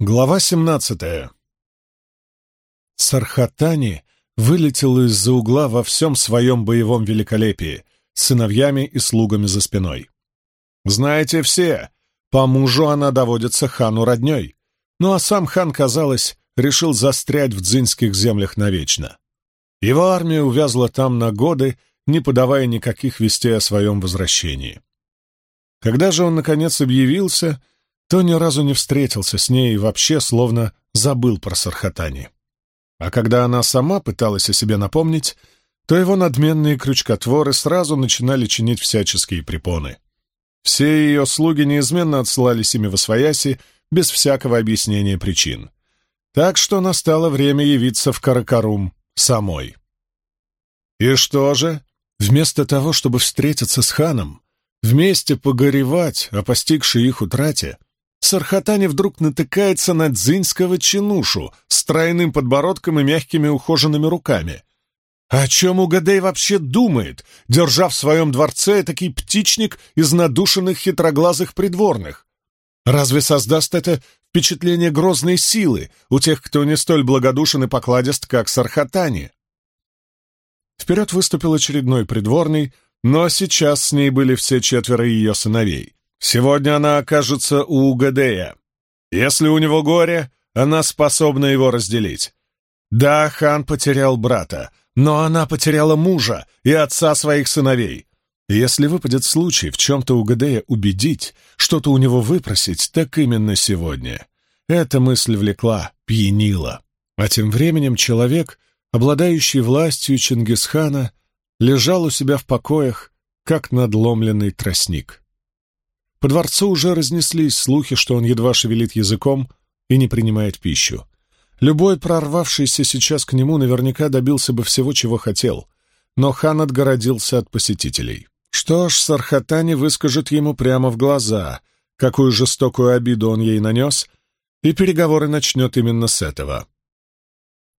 Глава 17 Сархатани вылетел из-за угла во всем своем боевом великолепии, с сыновьями и слугами за спиной. Знаете все, по мужу она доводится хану родней, ну а сам хан, казалось, решил застрять в дзинских землях навечно. Его армия увязла там на годы, не подавая никаких вестей о своем возвращении. Когда же он, наконец, объявился — то ни разу не встретился с ней и вообще словно забыл про Сархатани. А когда она сама пыталась о себе напомнить, то его надменные крючкотворы сразу начинали чинить всяческие препоны. Все ее слуги неизменно отсылались ими во свояси без всякого объяснения причин. Так что настало время явиться в Каракарум самой. И что же? Вместо того, чтобы встретиться с ханом, вместе погоревать о постигшей их утрате, Сархатани вдруг натыкается на дзинского чинушу с тройным подбородком и мягкими ухоженными руками. О чем Угадей вообще думает, держа в своем дворце такой птичник из надушенных хитроглазых придворных? Разве создаст это впечатление грозной силы у тех, кто не столь благодушен и покладист, как Сархатани? Вперед выступил очередной придворный, но сейчас с ней были все четверо ее сыновей. Сегодня она окажется у Угадея. Если у него горе, она способна его разделить. Да, хан потерял брата, но она потеряла мужа и отца своих сыновей. Если выпадет случай в чем-то Угадея убедить, что-то у него выпросить, так именно сегодня. Эта мысль влекла, пьянила. А тем временем человек, обладающий властью Чингисхана, лежал у себя в покоях, как надломленный тростник. По дворцу уже разнеслись слухи, что он едва шевелит языком и не принимает пищу. Любой прорвавшийся сейчас к нему наверняка добился бы всего, чего хотел, но хан отгородился от посетителей. Что ж, Сархатани выскажет ему прямо в глаза, какую жестокую обиду он ей нанес, и переговоры начнет именно с этого.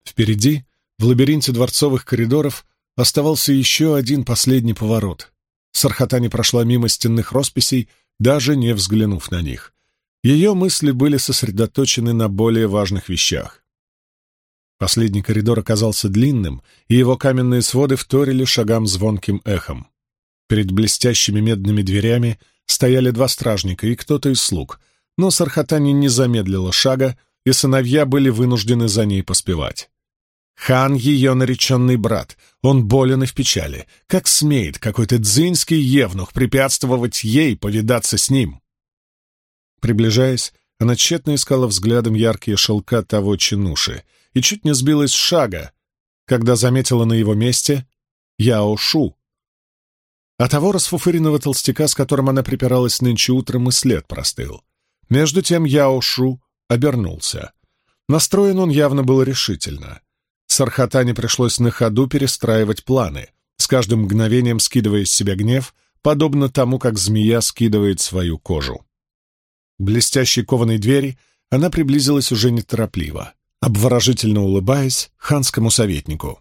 Впереди, в лабиринте дворцовых коридоров, оставался еще один последний поворот. Сархатани прошла мимо стенных росписей, даже не взглянув на них. Ее мысли были сосредоточены на более важных вещах. Последний коридор оказался длинным, и его каменные своды вторили шагам звонким эхом. Перед блестящими медными дверями стояли два стражника и кто-то из слуг, но Сархатани не замедлила шага, и сыновья были вынуждены за ней поспевать. Хан — ее нареченный брат. Он болен и в печали. Как смеет какой-то дзинский евнух препятствовать ей повидаться с ним? Приближаясь, она тщетно искала взглядом яркие шелка того чинуши и чуть не сбилась с шага, когда заметила на его месте Яо Шу. А того расфуфыренного толстяка, с которым она припиралась нынче утром, и след простыл. Между тем Яо Шу обернулся. Настроен он явно был решительно. Сархатане пришлось на ходу перестраивать планы, с каждым мгновением скидывая с себя гнев, подобно тому, как змея скидывает свою кожу. К блестящей кованой двери она приблизилась уже неторопливо, обворожительно улыбаясь ханскому советнику.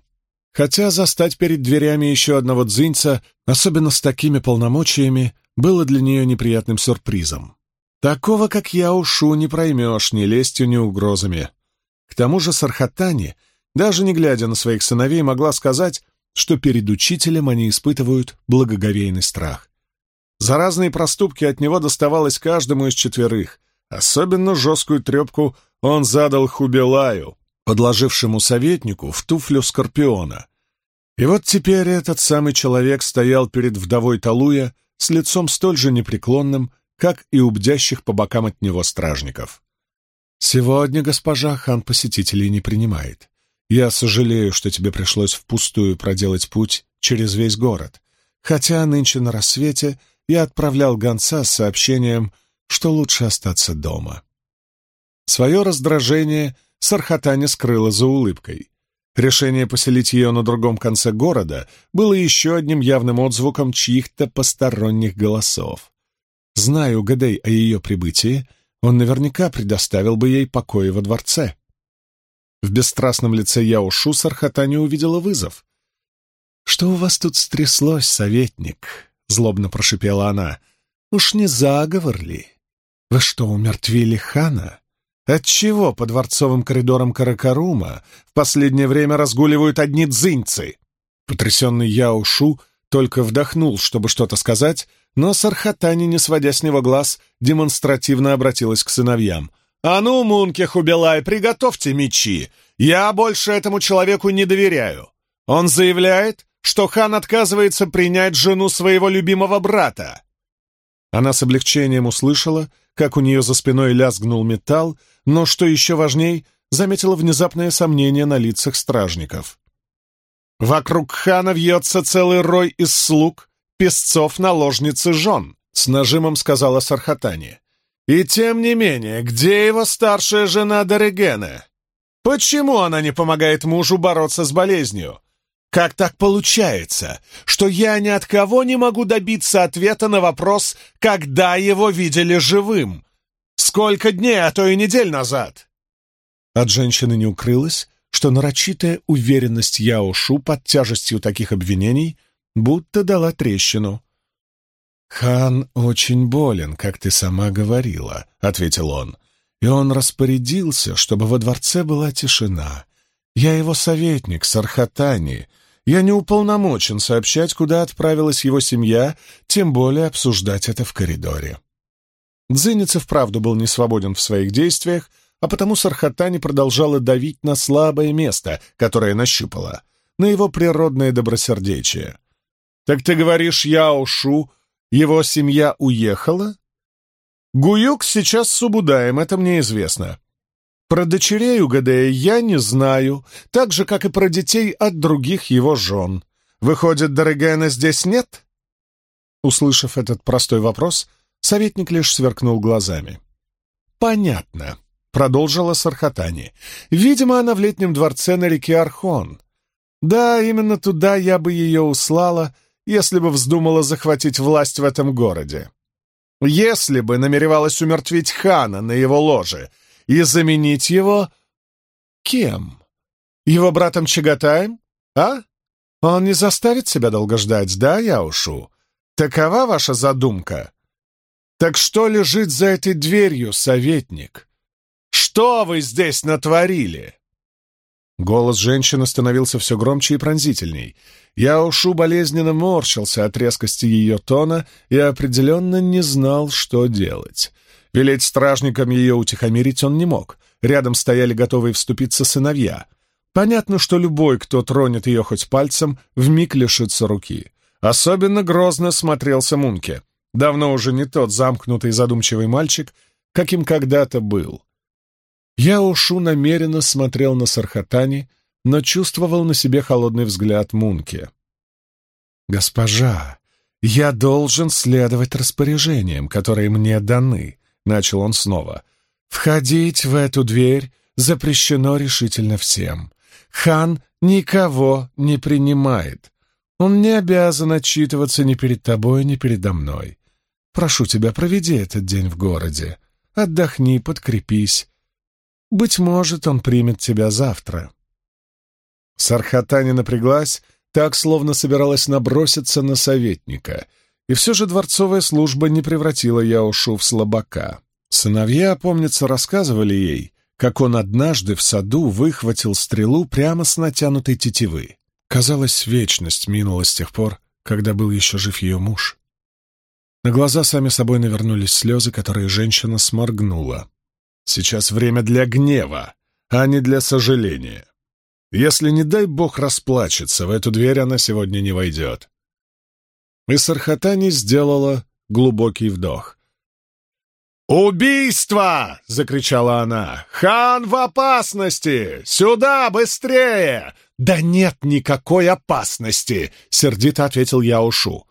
Хотя застать перед дверями еще одного дзиньца, особенно с такими полномочиями, было для нее неприятным сюрпризом. Такого, как я, ушу не проймешь ни лестью, ни угрозами. К тому же Сархатани — даже не глядя на своих сыновей, могла сказать, что перед учителем они испытывают благоговейный страх. За разные проступки от него доставалось каждому из четверых. Особенно жесткую трепку он задал Хубилаю, подложившему советнику в туфлю Скорпиона. И вот теперь этот самый человек стоял перед вдовой Талуя с лицом столь же непреклонным, как и у бдящих по бокам от него стражников. Сегодня госпожа хан посетителей не принимает. Я сожалею, что тебе пришлось впустую проделать путь через весь город, хотя нынче на рассвете я отправлял гонца с сообщением, что лучше остаться дома. Свое раздражение Сархатани скрыла за улыбкой. Решение поселить ее на другом конце города было еще одним явным отзвуком чьих-то посторонних голосов. Зная Гадей о ее прибытии, он наверняка предоставил бы ей покои во дворце. В бесстрастном лице Яошу Сархатани увидела вызов. «Что у вас тут стряслось, советник?» — злобно прошипела она. «Уж не заговор ли? Вы что, умертвили хана? Отчего по дворцовым коридорам Каракарума в последнее время разгуливают одни дзыньцы? Потрясенный Яо Шу только вдохнул, чтобы что-то сказать, но Сархатани, не сводя с него глаз, демонстративно обратилась к сыновьям. «А ну, Мункех Убилай, приготовьте мечи! Я больше этому человеку не доверяю. Он заявляет, что хан отказывается принять жену своего любимого брата». Она с облегчением услышала, как у нее за спиной лязгнул металл, но, что еще важней, заметила внезапное сомнение на лицах стражников. «Вокруг хана вьется целый рой из слуг, песцов, наложниц и жен», — с нажимом сказала Сархатани. «И тем не менее, где его старшая жена Дорегена? Почему она не помогает мужу бороться с болезнью? Как так получается, что я ни от кого не могу добиться ответа на вопрос, когда его видели живым? Сколько дней, а то и недель назад?» От женщины не укрылось, что нарочитая уверенность Яо Шу под тяжестью таких обвинений будто дала трещину. «Хан очень болен, как ты сама говорила», — ответил он, «и он распорядился, чтобы во дворце была тишина. Я его советник, Сархатани, я не уполномочен сообщать, куда отправилась его семья, тем более обсуждать это в коридоре». Дзинец вправду был не свободен в своих действиях, а потому Сархатани продолжала давить на слабое место, которое нащупала, на его природное добросердечие. «Так ты говоришь, Яошу, его семья уехала?» «Гуюк сейчас с Субудаем, это мне известно. Про дочерей у Гадея я не знаю, так же, как и про детей от других его жен. Выходит, Дорогена здесь нет?» Услышав этот простой вопрос, советник лишь сверкнул глазами. «Понятно продолжила Сархатани. «Видимо, она в летнем дворце на реке Архон. Да, именно туда я бы ее услала, если бы вздумала захватить власть в этом городе. Если бы намеревалась умертвить хана на его ложе и заменить его... Кем? Его братом Чагатаем? А? Он не заставит себя долго ждать, да, Яушу? Такова ваша задумка? Так что лежит за этой дверью, советник?» Что вы здесь натворили?» Голос женщины становился все громче и пронзительней. Я ушу болезненно морщился от резкости ее тона и определенно не знал, что делать. Велеть стражникам ее утихомирить он не мог. Рядом стояли готовые вступиться сыновья. Понятно, что любой, кто тронет ее хоть пальцем, вмиг лишится руки. Особенно грозно смотрелся Мунке. Давно уже не тот замкнутый задумчивый мальчик, каким когда-то был. Я ушу намеренно смотрел на Сархатани, но чувствовал на себе холодный взгляд Мунки. «Госпожа, я должен следовать распоряжениям, которые мне даны», — начал он снова. «Входить в эту дверь запрещено решительно всем. Хан никого не принимает. Он не обязан отчитываться ни перед тобой, ни передо мной. Прошу тебя, проведи этот день в городе. Отдохни, подкрепись, быть может, он примет тебя завтра». Сархатани напряглась, так, словно собиралась наброситься на советника, и все же дворцовая служба не превратила Яошу в слабака. Сыновья, помнится, рассказывали ей, как он однажды в саду выхватил стрелу прямо с натянутой тетивы. Казалось, вечность минула с тех пор, когда был еще жив ее муж. На глаза сами собой навернулись слезы, которые женщина сморгнула. Сейчас время для гнева, а не для сожаления. Если, не дай бог, расплачется, в эту дверь она сегодня не войдет. И Сархатани сделала глубокий вдох. «Убийство!» — закричала она. «Хан в опасности! Сюда, быстрее!» «Да нет никакой опасности!» — сердито ответил Яушу.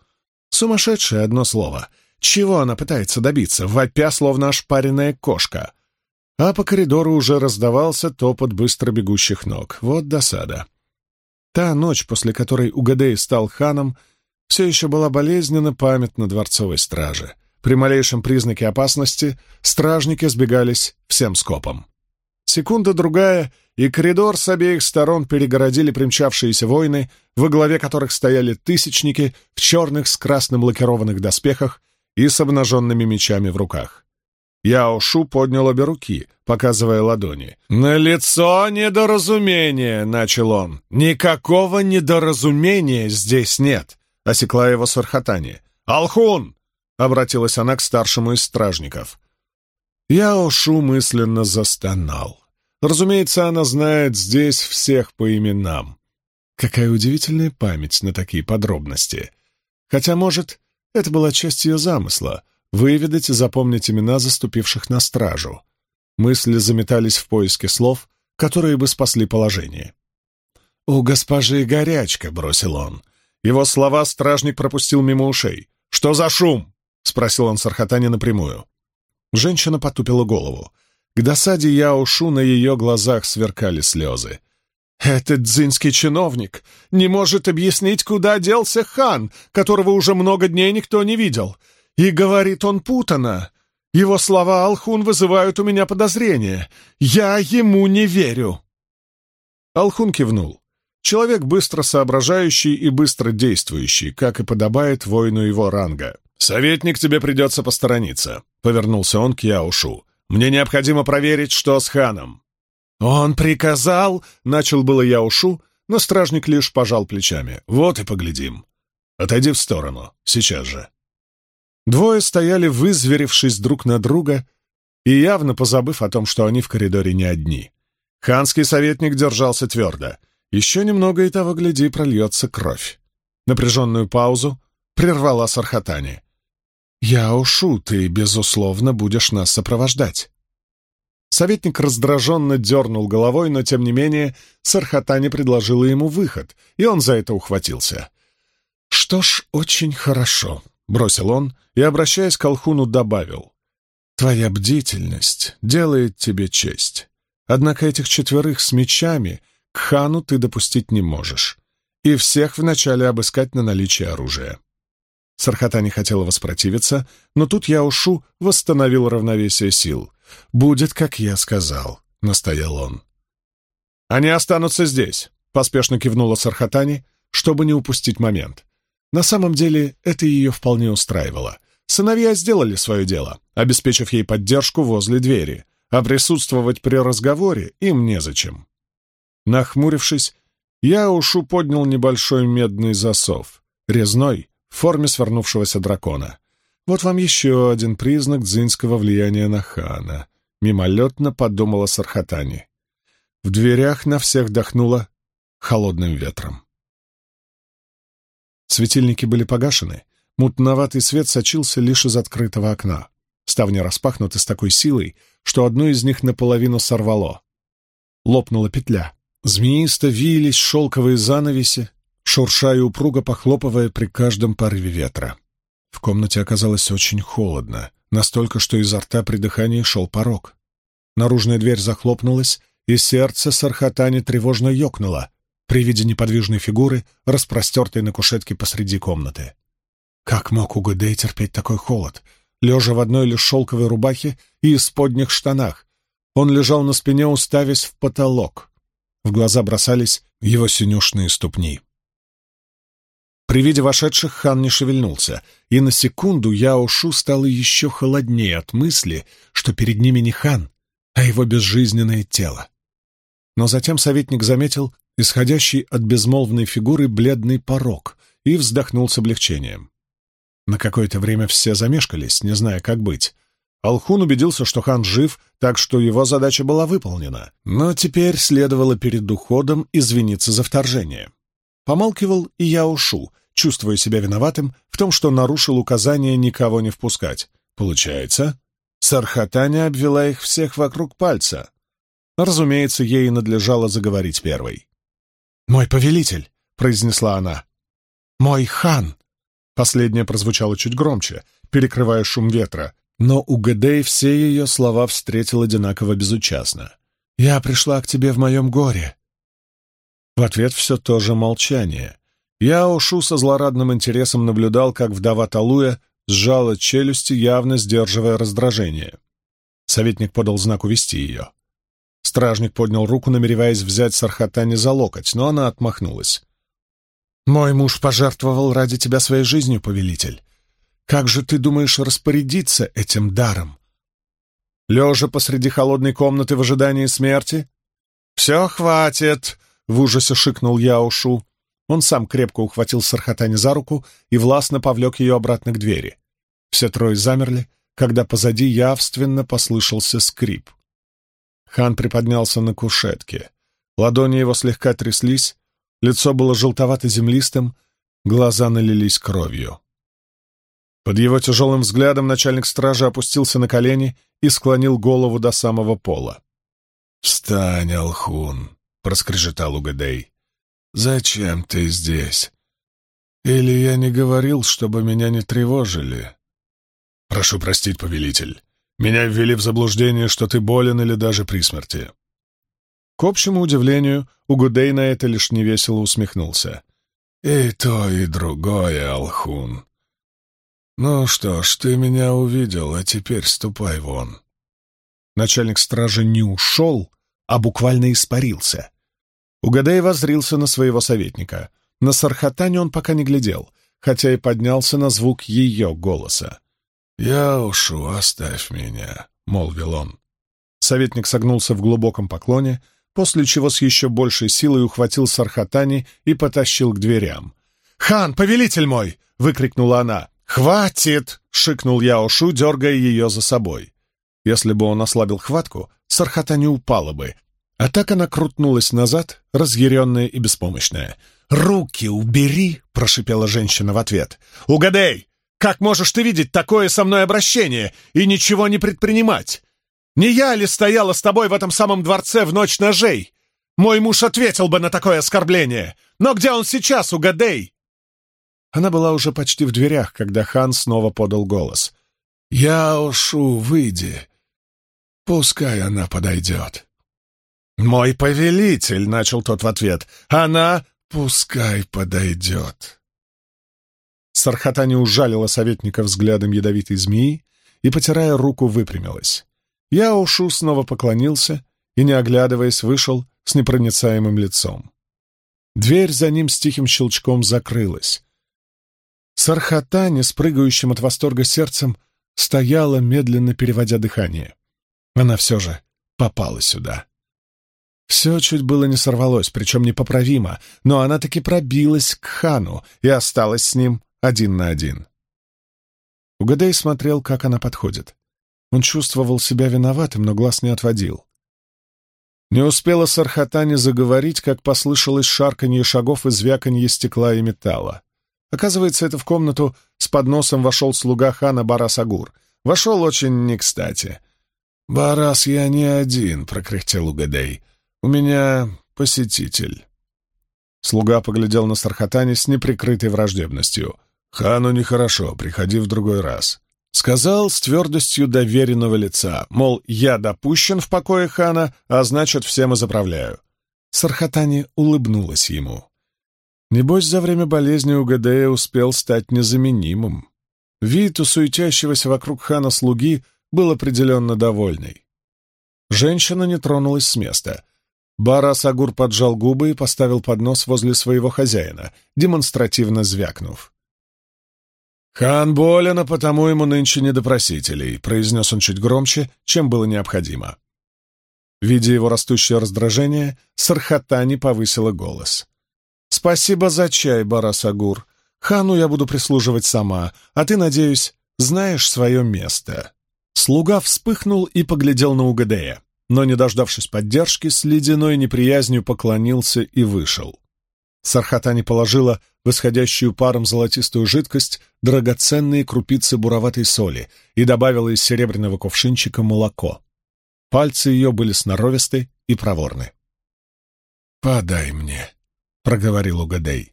Сумасшедшее одно слово. Чего она пытается добиться, вопя, словно ошпаренная кошка? А по коридору уже раздавался топот быстро бегущих ног. Вот досада. Та ночь, после которой Угадей стал ханом, все еще была болезненно памятна дворцовой страже. При малейшем признаке опасности стражники сбегались всем скопом. Секунда-другая, и коридор с обеих сторон перегородили примчавшиеся воины, во главе которых стояли тысячники в черных с красным лакированных доспехах и с обнаженными мечами в руках. Яошу поднял обе руки, показывая ладони. «На лицо недоразумение!» — начал он. «Никакого недоразумения здесь нет!» — осекла его Сархатани. «Алхун!» — обратилась она к старшему из стражников. Яошу мысленно застонал. Разумеется, она знает здесь всех по именам. Какая удивительная память на такие подробности. Хотя, может, это была часть ее замысла — выведать и запомнить имена заступивших на стражу. Мысли заметались в поиске слов, которые бы спасли положение. «У госпожи горячка», — бросил он. Его слова стражник пропустил мимо ушей. «Что за шум?» — спросил он Сархатани напрямую. Женщина потупила голову. К досаде Яошу на ее глазах сверкали слезы. «Этот дзинский чиновник не может объяснить, куда делся хан, которого уже много дней никто не видел. И говорит он путано. Его слова Алхун вызывают у меня подозрения. Я ему не верю». Алхун кивнул. Человек быстро соображающий и быстро действующий, как и подобает воину его ранга. «Советник, тебе придется посторониться», — повернулся он к Яушу. «Мне необходимо проверить, что с ханом». «Он приказал...» — начал было Яушу, но стражник лишь пожал плечами. «Вот и поглядим. Отойди в сторону. Сейчас же». Двое стояли, вызверившись друг на друга и явно позабыв о том, что они в коридоре не одни. Ханский советник держался твердо. Еще немного, и того, гляди, прольется кровь. Напряженную паузу прервала Сархатани. «Я ушу, ты, безусловно, будешь нас сопровождать». Советник раздраженно дернул головой, но, тем не менее, Сархатани предложила ему выход, и он за это ухватился. «Что ж, очень хорошо», — бросил он и, обращаясь к Алхуну, добавил. «Твоя бдительность делает тебе честь. Однако этих четверых с мечами к хану ты допустить не можешь, и всех вначале обыскать на наличие оружия». Сархата не хотела воспротивиться, но тут Яушу восстановил равновесие сил. «Будет, как я сказал», — настоял он. «Они останутся здесь», — поспешно кивнула Сархатани, чтобы не упустить момент. На самом деле это ее вполне устраивало. Сыновья сделали свое дело, обеспечив ей поддержку возле двери, а присутствовать при разговоре им незачем. Нахмурившись, Яушу поднял небольшой медный засов, резной, в форме свернувшегося дракона. Вот вам еще один признак дзинского влияния на хана. Мимолетно подумала Сархатани. В дверях на всех дохнуло холодным ветром. Светильники были погашены, мутноватый свет сочился лишь из открытого окна. Ставни распахнуты с такой силой, что одну из них наполовину сорвало. Лопнула петля. Змеисто вились шелковые занавеси, шурша и упруго похлопывая при каждом порыве ветра. В комнате оказалось очень холодно, настолько, что изо рта при дыхании шел порог. Наружная дверь захлопнулась, и сердце Сархатани тревожно ёкнуло при виде неподвижной фигуры, распростертой на кушетке посреди комнаты. Как мог Угадей терпеть такой холод, лежа в одной лишь шелковой рубахе и исподних штанах? Он лежал на спине, уставясь в потолок. В глаза бросались его синюшные ступни. При виде вошедших хан не шевельнулся, и на секунду Яошу стало еще холоднее от мысли, что перед ними не хан, а его безжизненное тело. Но затем советник заметил исходящий от безмолвной фигуры бледный порог и вздохнул с облегчением. На какое-то время все замешкались, не зная, как быть. Алхун убедился, что хан жив, так что его задача была выполнена, но теперь следовало перед уходом извиниться за вторжение. Помалкивал и Яошу, чувствуя себя виноватым в том, что нарушил указание никого не впускать. Получается, Сархатаня обвела их всех вокруг пальца. Разумеется, ей надлежало заговорить первой. «Мой повелитель!» — произнесла она. «Мой хан!» Последнее прозвучало чуть громче, перекрывая шум ветра, но у Гэдей все ее слова встретил одинаково безучастно. «Я пришла к тебе в моем горе». В ответ все то же молчание, я Ушу со злорадным интересом наблюдал, как вдова Талуя сжала челюсти, явно сдерживая раздражение. Советник подал знак увести ее. Стражник поднял руку, намереваясь взять Сархатани за локоть, но она отмахнулась. «Мой муж пожертвовал ради тебя своей жизнью, повелитель. Как же ты думаешь распорядиться этим даром?» лежа посреди холодной комнаты в ожидании смерти? «Все, хватит!» — в ужасе шикнул Яушу. Он сам крепко ухватил Сархатани за руку и властно повлек ее обратно к двери. Все трое замерли, когда позади явственно послышался скрип. Хан приподнялся на кушетке. Ладони его слегка тряслись, лицо было желтовато-землистым, глаза налились кровью. Под его тяжелым взглядом начальник стражи опустился на колени и склонил голову до самого пола. «Встань, Алхун!» — проскрежетал Угадей. «Зачем ты здесь? Или я не говорил, чтобы меня не тревожили?» «Прошу простить, повелитель. Меня ввели в заблуждение, что ты болен или даже при смерти». К общему удивлению, Угудей на это лишь невесело усмехнулся. «И то, и другое, Алхун. Ну что ж, ты меня увидел, а теперь ступай вон». Начальник стражи не ушел, а буквально испарился. Угадай воззрился на своего советника. На Сархатане он пока не глядел, хотя и поднялся на звук ее голоса. «Я ушу, оставь меня», — молвил он. Советник согнулся в глубоком поклоне, после чего с еще большей силой ухватил Сархатани и потащил к дверям. «Хан, повелитель мой!» — выкрикнула она. «Хватит!» — шикнул Яошу, дергая ее за собой. Если бы он ослабил хватку, Сархата не упала бы, а так она крутнулась назад, разъяренная и беспомощная. «Руки убери!» — прошипела женщина в ответ. «Угадай! Как можешь ты видеть такое со мной обращение и ничего не предпринимать? Не я ли стояла с тобой в этом самом дворце в ночь ножей? Мой муж ответил бы на такое оскорбление. Но где он сейчас, угадай?» Она была уже почти в дверях, когда хан снова подал голос. «Я ушу, выйди. Пускай она подойдет». «Мой повелитель», — начал тот в ответ, — «она...» «Пускай подойдет». Сархатани ужалила советника взглядом ядовитой змеи и, потирая руку, выпрямилась. Я ушу снова поклонился и, не оглядываясь, вышел с непроницаемым лицом. Дверь за ним с тихим щелчком закрылась. Сархатани, с прыгающим от восторга сердцем, стояла, медленно переводя дыхание. Она все же попала сюда. Все чуть было не сорвалось, причем непоправимо, но она таки пробилась к хану и осталась с ним один на один. Угадей смотрел, как она подходит. Он чувствовал себя виноватым, но глаз не отводил. Не успела Сархатани заговорить, как послышалось шарканье шагов и звяканье стекла и металла. Оказывается, это в комнату с подносом вошел слуга хана Барас Агур. Вошел очень не кстати. «Барас, я не один», — прокряхтел Угадей. «У меня посетитель». Слуга поглядел на Сархатани с неприкрытой враждебностью. «Хану нехорошо, приходи в другой раз». Сказал с твердостью доверенного лица, мол, я допущен в покое хана, а значит, всем и заправляю. Сархатани улыбнулась ему. Небось, за время болезни у Гадея успел стать незаменимым. Вид у суетящегося вокруг хана слуги был определенно довольный. Женщина не тронулась с места. Барас Агур поджал губы и поставил поднос возле своего хозяина, демонстративно звякнув. «Хан болен, а потому ему нынче не до просителей», — произнес он чуть громче, чем было необходимо. Видя его растущее раздражение, Сархатани повысила голос. «Спасибо за чай, Барас Агур. Хану я буду прислуживать сама, а ты, надеюсь, знаешь свое место». Слуга вспыхнул и поглядел на Угадея, но, не дождавшись поддержки, с ледяной неприязнью поклонился и вышел. Сархатани положила в исходящую паром золотистую жидкость драгоценные крупицы буроватой соли и добавила из серебряного кувшинчика молоко. Пальцы ее были сноровисты и проворны. «Подай мне», — проговорил Угадей.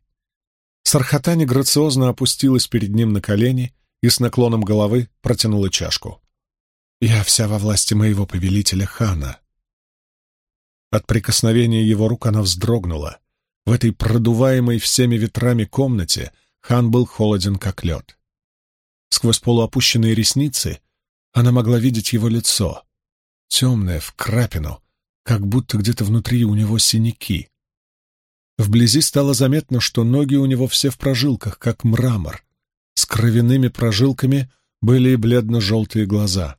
Сархатани грациозно опустилась перед ним на колени и с наклоном головы протянула чашку. Я вся во власти моего повелителя хана. От прикосновения его рук она вздрогнула. В этой продуваемой всеми ветрами комнате хан был холоден, как лед. Сквозь полуопущенные ресницы она могла видеть его лицо, темное, в крапину, как будто где-то внутри у него синяки. Вблизи стало заметно, что ноги у него все в прожилках, как мрамор. С кровяными прожилками были и бледно-желтые глаза.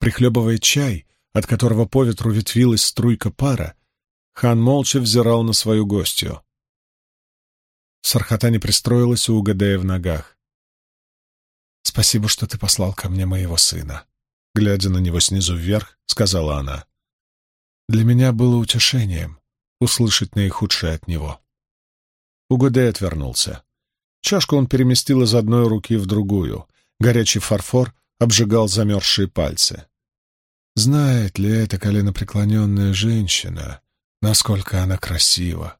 Прихлебывая чай, от которого по ветру ветвилась струйка пара, хан молча взирал на свою гостью. Сархата не пристроилась у Угадея в ногах. «Спасибо, что ты послал ко мне моего сына», — глядя на него снизу вверх, сказала она. «Для меня было утешением услышать наихудшее от него». Угадей отвернулся. Чашку он переместил из одной руки в другую. Горячий фарфор обжигал замерзшие пальцы. Знает ли эта коленопреклоненная женщина, насколько она красива?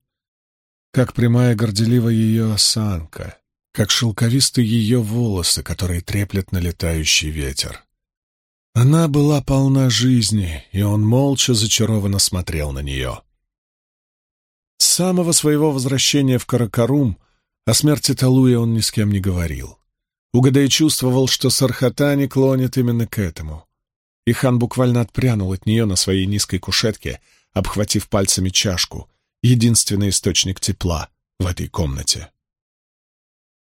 Как прямая горделива ее осанка, как шелковисты ее волосы, которые треплет налетающий ветер. Она была полна жизни, и он молча зачарованно смотрел на нее. С самого своего возвращения в Каракарум о смерти Талуя он ни с кем не говорил. Угадай чувствовал, что Сархатани клонит именно к этому. И хан буквально отпрянул от нее на своей низкой кушетке, обхватив пальцами чашку, единственный источник тепла в этой комнате.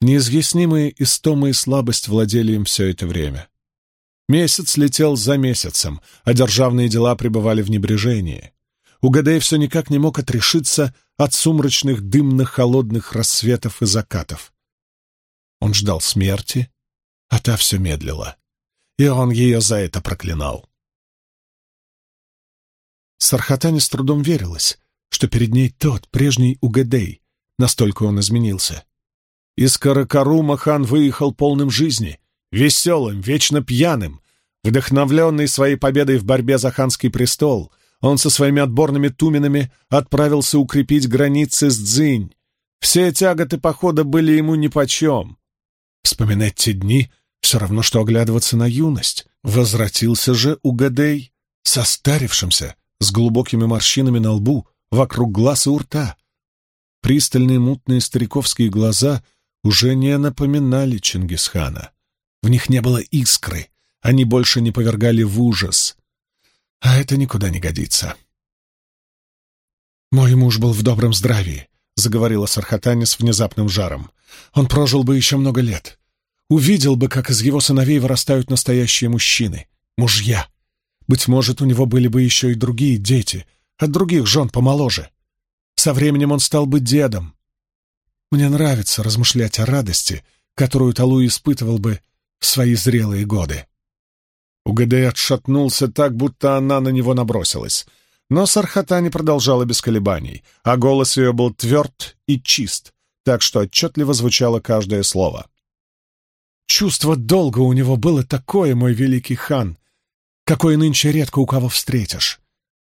Неизъяснимые истомы и слабость владели им все это время. Месяц летел за месяцем, а державные дела пребывали в небрежении. Угадей все никак не мог отрешиться от сумрачных дымных холодных рассветов и закатов. Он ждал смерти, а та все медлила, и он ее за это проклинал. Сархатане с трудом верилось, что перед ней тот, прежний Угадей, настолько он изменился. Из Каракарума хан выехал полным жизни, веселым, вечно пьяным, вдохновленный своей победой в борьбе за ханский престол, он со своими отборными туменами отправился укрепить границы с Дзинь. Все тяготы похода были ему нипочем. Вспоминать те дни — все равно, что оглядываться на юность. Возвратился же Угадей, состарившимся, с глубокими морщинами на лбу, вокруг глаз и у рта. Пристальные мутные стариковские глаза уже не напоминали Чингисхана. В них не было искры, они больше не повергали в ужас. А это никуда не годится. «Мой муж был в добром здравии», — заговорила Сархатани с внезапным жаром. Он прожил бы еще много лет. Увидел бы, как из его сыновей вырастают настоящие мужчины, мужья. Быть может, у него были бы еще и другие дети, от других жен помоложе. Со временем он стал бы дедом. Мне нравится размышлять о радости, которую Талу испытывал бы в свои зрелые годы. Угадей отшатнулся так, будто она на него набросилась. Но Сархата не продолжала без колебаний, а голос ее был тверд и чист, так что отчетливо звучало каждое слово. «Чувство долга у него было такое, мой великий хан, какое нынче редко у кого встретишь.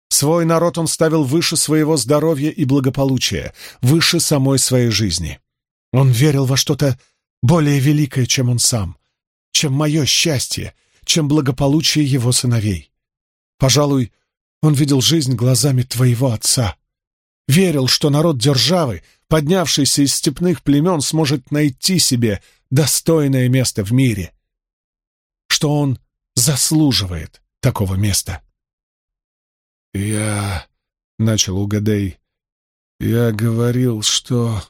Свой народ он ставил выше своего здоровья и благополучия, выше самой своей жизни. Он верил во что-то более великое, чем он сам, чем мое счастье, чем благополучие его сыновей. Пожалуй, он видел жизнь глазами твоего отца. Верил, что народ державы поднявшийся из степных племен, сможет найти себе достойное место в мире, что он заслуживает такого места. «Я...» — начал Угадей. «Я говорил, что...»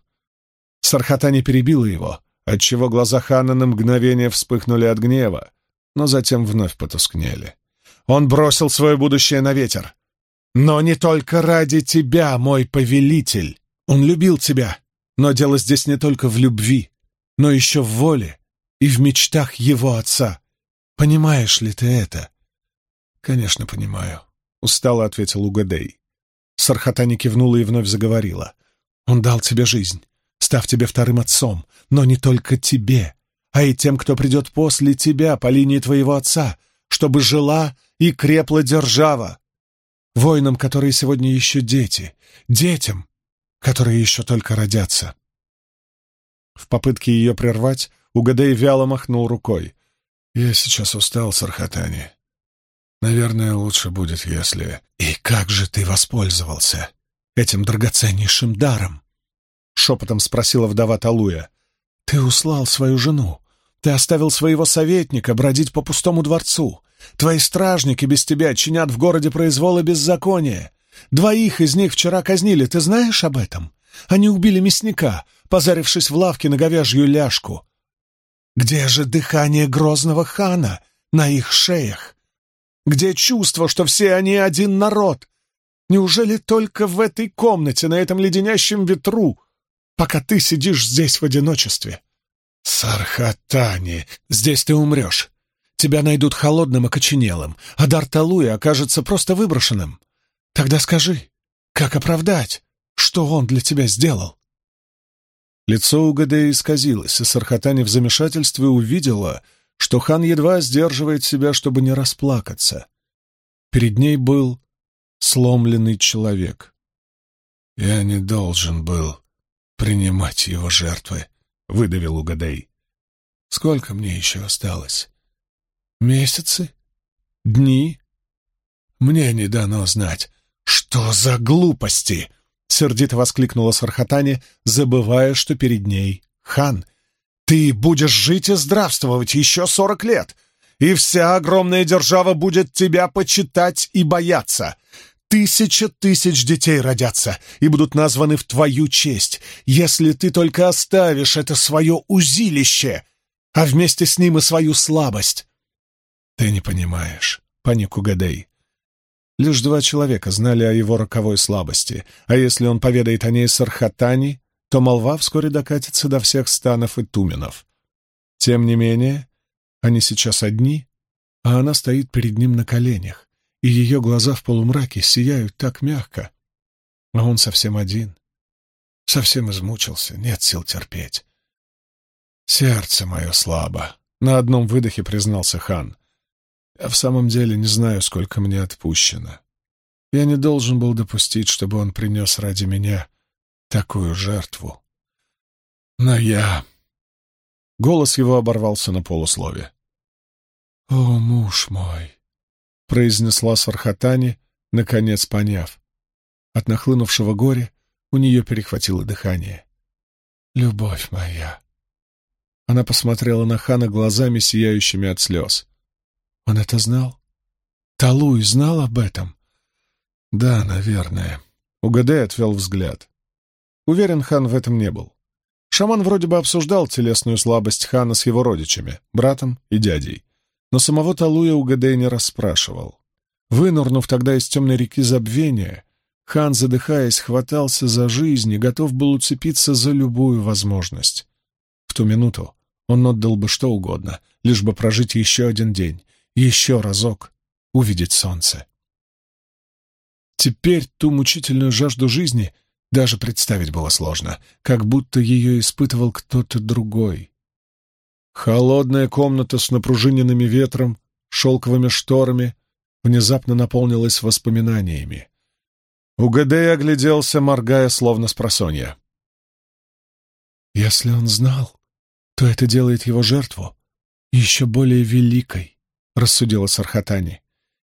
Сархата не перебила его, отчего глаза хана на мгновение вспыхнули от гнева, но затем вновь потускнели. Он бросил свое будущее на ветер. «Но не только ради тебя, мой повелитель!» Он любил тебя, но дело здесь не только в любви, но еще в воле и в мечтах его отца. Понимаешь ли ты это? Конечно, понимаю, устало ответил Угадей. Сархатани кивнула и вновь заговорила. Он дал тебе жизнь, став тебе вторым отцом, но не только тебе, а и тем, кто придет после тебя по линии твоего отца, чтобы жила и крепла держава. Воинам, которые сегодня еще дети, детям, которые еще только родятся. В попытке ее прервать, Угадей вяло махнул рукой. «Я сейчас устал, Сархатани. Наверное, лучше будет, если...» «И как же ты воспользовался этим драгоценнейшим даром?» — шепотом спросила вдова Талуя. «Ты услал свою жену. Ты оставил своего советника бродить по пустому дворцу. Твои стражники без тебя чинят в городе произвол и беззаконие. Двоих из них вчера казнили, ты знаешь об этом? Они убили мясника, позарившись в лавке на говяжью ляжку. Где же дыхание грозного хана на их шеях? Где чувство, что все они один народ? Неужели только в этой комнате, на этом леденящем ветру, пока ты сидишь здесь в одиночестве? Сархатани, здесь ты умрешь. Тебя найдут холодным и коченелым, а дар Талуя окажется просто выброшенным. Тогда скажи, как оправдать, что он для тебя сделал? Лицо у Гадея исказилось, и Сархатани в замешательстве увидела, что хан едва сдерживает себя, чтобы не расплакаться. Перед ней был сломленный человек. «Я не должен был принимать его жертвы», — выдавил Угадей. «Сколько мне еще осталось? Месяцы? Дни? Мне не дано знать. Что за глупости!» — сердито воскликнула Сархатани, забывая, что перед ней хан. «Ты будешь жить и здравствовать еще сорок лет, и вся огромная держава будет тебя почитать и бояться. Тысяча тысяч детей родятся и будут названы в твою честь, если ты только оставишь это свое узилище, а вместе с ним и свою слабость. Ты не понимаешь, паник Угадей. Лишь два человека знали о его роковой слабости, а если он поведает о ней Сархатани, то молва вскоре докатится до всех станов и туменов. Тем не менее, они сейчас одни, а она стоит перед ним на коленях, и ее глаза в полумраке сияют так мягко. А он совсем один. Совсем измучился, нет сил терпеть. «Сердце мое слабо», — на одном выдохе признался хан. «Я в самом деле не знаю, сколько мне отпущено. Я не должен был допустить, чтобы он принес ради меня такую жертву. Но я...» Голос его оборвался на полуслове. «О, муж мой!» произнесла Сархатани, наконец поняв. От нахлынувшего горя у нее перехватило дыхание. «Любовь моя!» Она посмотрела на Хана глазами, сияющими от слез. «Он это знал? Талуй знал об этом?» «Да, наверное». Угадай отвел взгляд. Уверен, хан в этом не был. Шаман вроде бы обсуждал телесную слабость хана с его родичами, братом и дядей. Но самого Талуя Угадей не расспрашивал. Вынурнув тогда из темной реки забвения, хан, задыхаясь, хватался за жизнь и готов был уцепиться за любую возможность. В ту минуту он отдал бы что угодно, лишь бы прожить еще один день, еще разок увидеть солнце. Теперь ту мучительную жажду жизни даже представить было сложно, как будто ее испытывал кто-то другой. Холодная комната с напружиненными ветром, шелковыми шторами внезапно наполнилась воспоминаниями. Угадей огляделся, моргая, словно с просонья. «Если он знал, то это делает его жертву еще более великой», — рассудила Сархатани.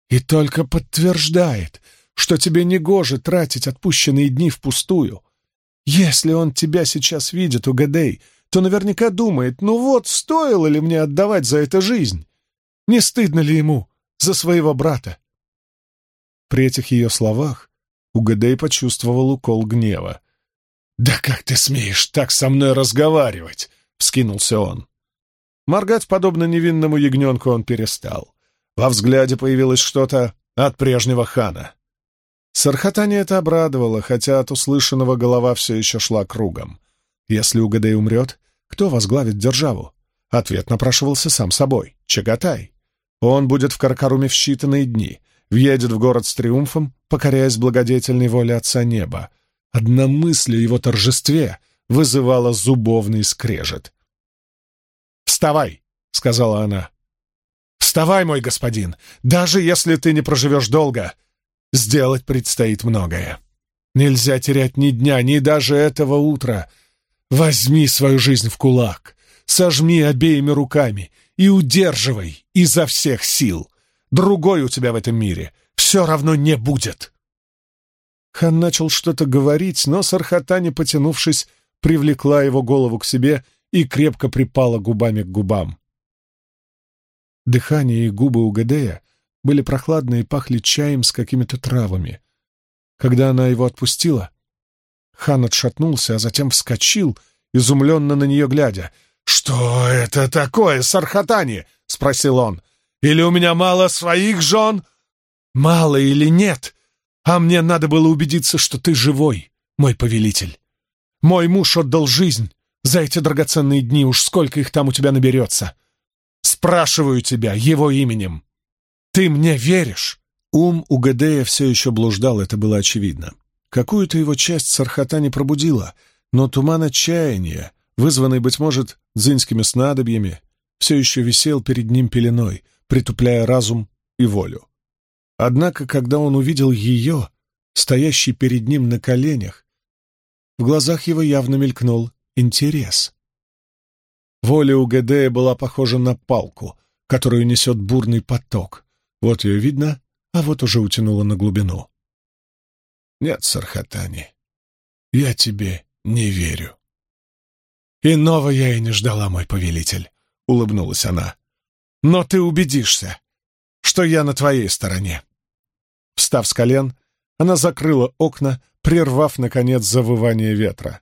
«И только подтверждает, что тебе не гоже тратить отпущенные дни впустую. Если он тебя сейчас видит, Угадей, — то наверняка думает, ну вот, стоило ли мне отдавать за это жизнь? Не стыдно ли ему за своего брата? При этих ее словах Угадей почувствовал укол гнева. «Да как ты смеешь так со мной разговаривать?» — вскинулся он. Моргать, подобно невинному ягненку, он перестал. Во взгляде появилось что-то от прежнего хана. Сархатани это обрадовало, хотя от услышанного голова все еще шла кругом. Если Угадей умрет, кто возглавит державу? Ответ напрашивался сам собой — Чагатай. Он будет в Каркаруме в считанные дни, въедет в город с триумфом, покоряясь благодетельной воле Отца Неба. Одна мысль о его торжестве вызывала зубовный скрежет. «Вставай!» — сказала она. «Вставай, мой господин! Даже если ты не проживешь долго, сделать предстоит многое. Нельзя терять ни дня, ни даже этого утра. Возьми свою жизнь в кулак, сожми обеими руками и удерживай изо всех сил. Другой у тебя в этом мире все равно не будет. Хан начал что-то говорить, но Сархатани, потянувшись, привлекла его голову к себе и крепко припала губами к губам. Дыхание и губы у Гадея были прохладные и пахли чаем с какими-то травами. Когда она его отпустила, Хан отшатнулся, а затем вскочил, изумленно на нее глядя. «Что это такое, Сархатани?» — спросил он. Или у меня мало своих жен? Мало или нет? А мне надо было убедиться, что ты живой, мой повелитель. Мой муж отдал жизнь. За эти драгоценные дни уж сколько их там у тебя наберется. Спрашиваю тебя его именем. Ты мне веришь?» Ум у Гадея все еще блуждал, это было очевидно. Какую-то его часть Сархата не пробудила, но туман отчаяния, вызванный, быть может, дзинскими снадобьями, все еще висел перед ним пеленой, притупляя разум и волю. Однако, когда он увидел ее, стоящей перед ним на коленях, в глазах его явно мелькнул интерес. Воля у Гедея была похожа на палку, которую несет бурный поток. Вот ее видно, а вот уже утянуло на глубину. «Нет, Сархатани, я тебе не верю». «Иного я и не ждала, мой повелитель», — улыбнулась она. «Но ты убедишься, что я на твоей стороне». Встав с колен, она закрыла окна, прервав, наконец, завывание ветра.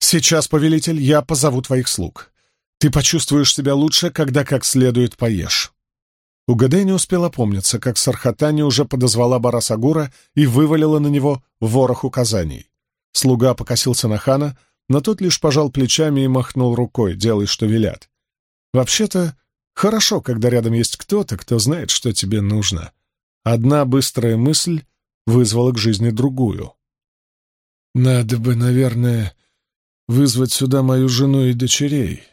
«Сейчас, повелитель, я позову твоих слуг. Ты почувствуешь себя лучше, когда как следует поешь». Угадей не успела помниться, как Сархатани уже подозвала Барасагура и вывалила на него ворох указаний. Слуга покосился на хана, но тот лишь пожал плечами и махнул рукой, делай, что велят. Вообще-то, хорошо, когда рядом есть кто-то, кто знает, что тебе нужно. Одна быстрая мысль вызвала к жизни другую. «Надо бы, наверное, вызвать сюда мою жену и дочерей.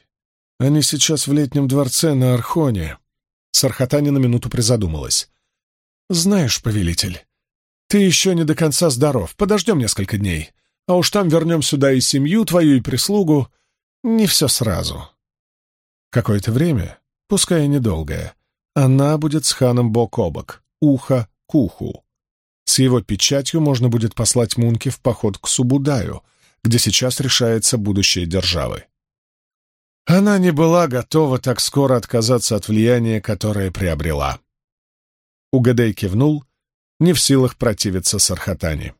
Они сейчас в летнем дворце на Архоне». Сархатани на минуту призадумалась. «Знаешь, повелитель, ты еще не до конца здоров. Подождем несколько дней, а уж там вернем сюда и семью твою, и прислугу. Не все сразу». Какое-то время, пускай и недолгое, она будет с ханом бок о бок, ухо к уху. С его печатью можно будет послать Мунки в поход к Субудаю — где сейчас решается будущее державы. Она не была готова так скоро отказаться от влияния, которое приобрела. Угадей кивнул, не в силах противиться Сархатани.